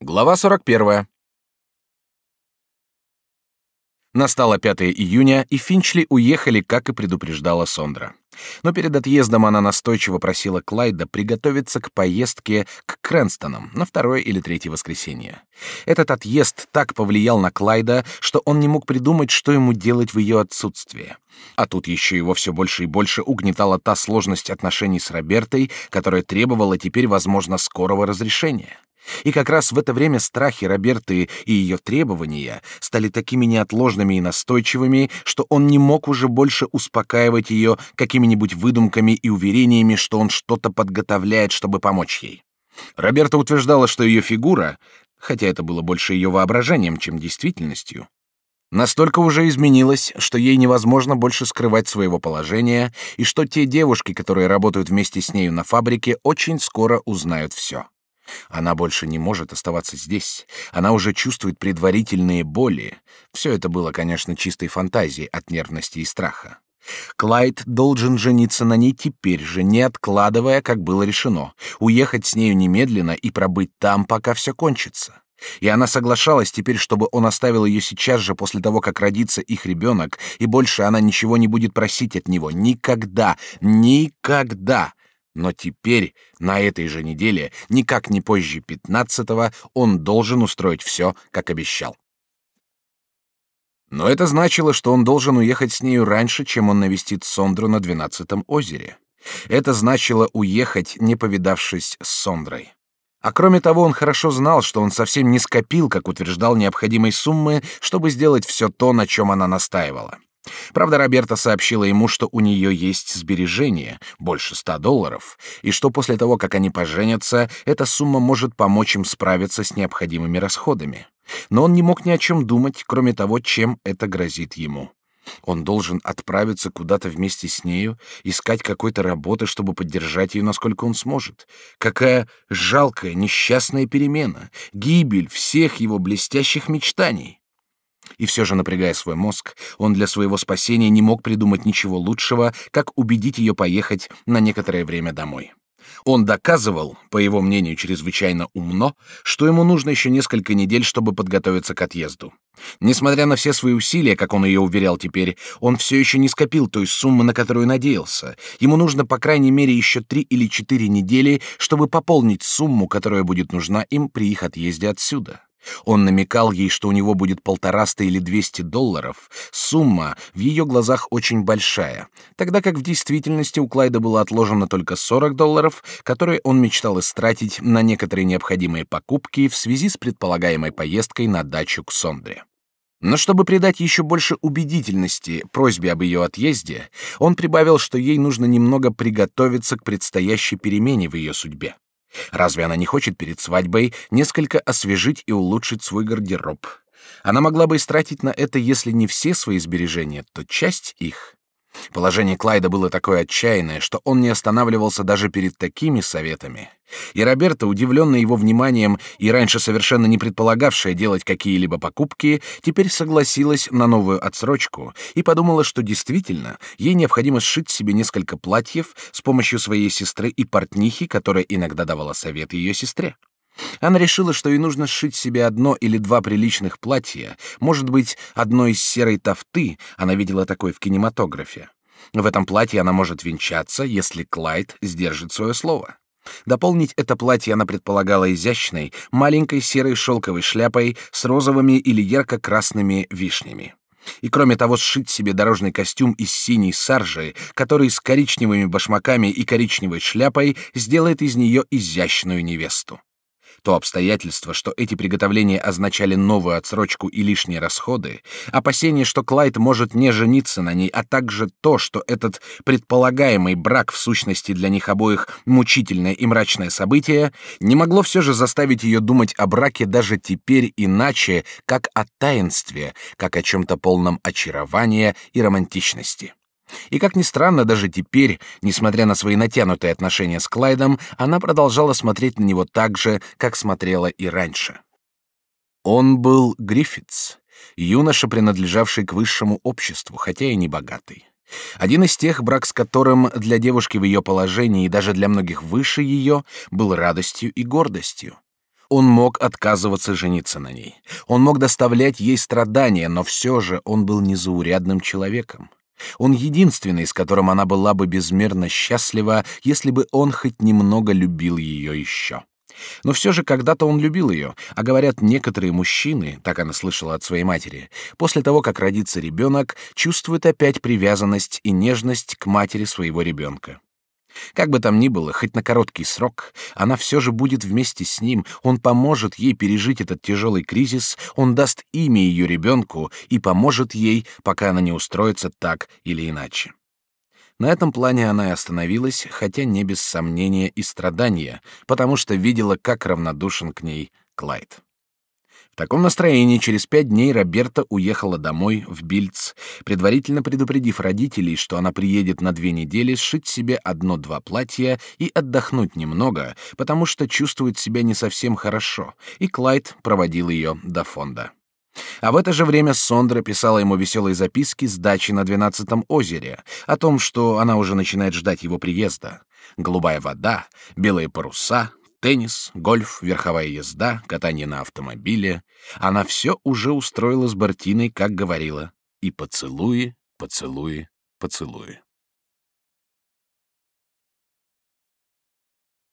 Глава 41. Настало 5 июня, и Финчли уехали, как и предупреждала Сондра. Но перед отъездом она настойчиво просила Клайда приготовиться к поездке к Крэнстонам на второе или третье воскресенье. Этот отъезд так повлиял на Клайда, что он не мог придумать, что ему делать в ее отсутствие. А тут еще его все больше и больше угнетала та сложность отношений с Робертой, которая требовала теперь, возможно, скорого разрешения. И как раз в это время страхи Роберты и ее требования стали такими неотложными и настойчивыми, что он не мог уже больше успокаивать ее какими-нибудь выдумками и уверениями, что он что-то подготовляет, чтобы помочь ей. Роберта утверждала, что ее фигура, хотя это было больше ее воображением, чем действительностью, настолько уже изменилась, что ей невозможно больше скрывать своего положения, и что те девушки, которые работают вместе с нею на фабрике, очень скоро узнают все. Она больше не может оставаться здесь. Она уже чувствует предварительные боли. Все это было, конечно, чистой фантазией от нервности и страха. Клайд должен жениться на ней теперь же, не откладывая, как было решено, уехать с нею немедленно и пробыть там, пока все кончится. И она соглашалась теперь, чтобы он оставил ее сейчас же после того, как родится их ребенок, и больше она ничего не будет просить от него. Никогда, никогда. Но теперь, на этой же неделе, никак не позже пятнадцатого, он должен устроить все, как обещал. Но это значило, что он должен уехать с нею раньше, чем он навестит Сондру на двенадцатом озере. Это значило уехать, не повидавшись с Сондрой. А кроме того, он хорошо знал, что он совсем не скопил, как утверждал, необходимой суммы, чтобы сделать все то, на чем она настаивала. Правда, Роберта сообщила ему, что у нее есть сбережения, больше ста долларов, и что после того, как они поженятся, эта сумма может помочь им справиться с необходимыми расходами. Но он не мог ни о чем думать, кроме того, чем это грозит ему. Он должен отправиться куда-то вместе с нею, искать какой-то работы, чтобы поддержать ее, насколько он сможет. Какая жалкая, несчастная перемена, гибель всех его блестящих мечтаний. И все же, напрягая свой мозг, он для своего спасения не мог придумать ничего лучшего, как убедить ее поехать на некоторое время домой. Он доказывал, по его мнению, чрезвычайно умно, что ему нужно еще несколько недель, чтобы подготовиться к отъезду. Несмотря на все свои усилия, как он ее уверял теперь, он все еще не скопил той суммы, на которую надеялся. Ему нужно, по крайней мере, еще три или четыре недели, чтобы пополнить сумму, которая будет нужна им при их отъезде отсюда. Он намекал ей, что у него будет полтораста или двести долларов. Сумма в ее глазах очень большая, тогда как в действительности у Клайда было отложено только сорок долларов, которые он мечтал истратить на некоторые необходимые покупки в связи с предполагаемой поездкой на дачу к Сондре. Но чтобы придать еще больше убедительности просьбе об ее отъезде, он прибавил, что ей нужно немного приготовиться к предстоящей перемене в ее судьбе. Разве она не хочет перед свадьбой несколько освежить и улучшить свой гардероб? Она могла бы истратить на это, если не все свои сбережения, то часть их. Положение Клайда было такое отчаянное, что он не останавливался даже перед такими советами. И Роберта, удивленная его вниманием и раньше совершенно не предполагавшая делать какие-либо покупки, теперь согласилась на новую отсрочку и подумала, что действительно ей необходимо сшить себе несколько платьев с помощью своей сестры и портнихи, которая иногда давала советы ее сестре. Она решила, что ей нужно сшить себе одно или два приличных платья, может быть, одно из серой тафты, она видела такое в кинематографе. В этом платье она может венчаться, если Клайд сдержит свое слово. Дополнить это платье она предполагала изящной, маленькой серой шелковой шляпой с розовыми или ярко-красными вишнями. И кроме того, сшить себе дорожный костюм из синей саржи, который с коричневыми башмаками и коричневой шляпой сделает из нее изящную невесту. То обстоятельство, что эти приготовления означали новую отсрочку и лишние расходы, опасение, что Клайд может не жениться на ней, а также то, что этот предполагаемый брак в сущности для них обоих мучительное и мрачное событие, не могло все же заставить ее думать о браке даже теперь иначе, как о таинстве, как о чем-то полном очарования и романтичности. И как ни странно, даже теперь, несмотря на свои натянутые отношения с Клайдом, она продолжала смотреть на него так же, как смотрела и раньше. Он был Гриффитс, юноша, принадлежавший к высшему обществу, хотя и не богатый. Один из тех, брак с которым для девушки в ее положении и даже для многих выше ее был радостью и гордостью. Он мог отказываться жениться на ней. Он мог доставлять ей страдания, но все же он был незаурядным человеком. Он единственный, с которым она была бы безмерно счастлива, если бы он хоть немного любил ее еще. Но все же когда-то он любил ее, а говорят, некоторые мужчины, так она слышала от своей матери, после того, как родится ребенок, чувствуют опять привязанность и нежность к матери своего ребенка. Как бы там ни было, хоть на короткий срок, она все же будет вместе с ним, он поможет ей пережить этот тяжелый кризис, он даст имя ее ребенку и поможет ей, пока она не устроится так или иначе. На этом плане она и остановилась, хотя не без сомнения и страдания, потому что видела, как равнодушен к ней Клайд. В таком настроении через пять дней Роберта уехала домой, в Бильц, предварительно предупредив родителей, что она приедет на две недели сшить себе одно-два платья и отдохнуть немного, потому что чувствует себя не совсем хорошо, и Клайд проводил ее до фонда. А в это же время Сондра писала ему веселые записки с дачи на двенадцатом озере о том, что она уже начинает ждать его приезда. Голубая вода, белые паруса, теннис, гольф, верховая езда, катание на автомобиле. Она все уже устроила с Бартиной, как говорила. И поцелуи, поцелуи, поцелуи.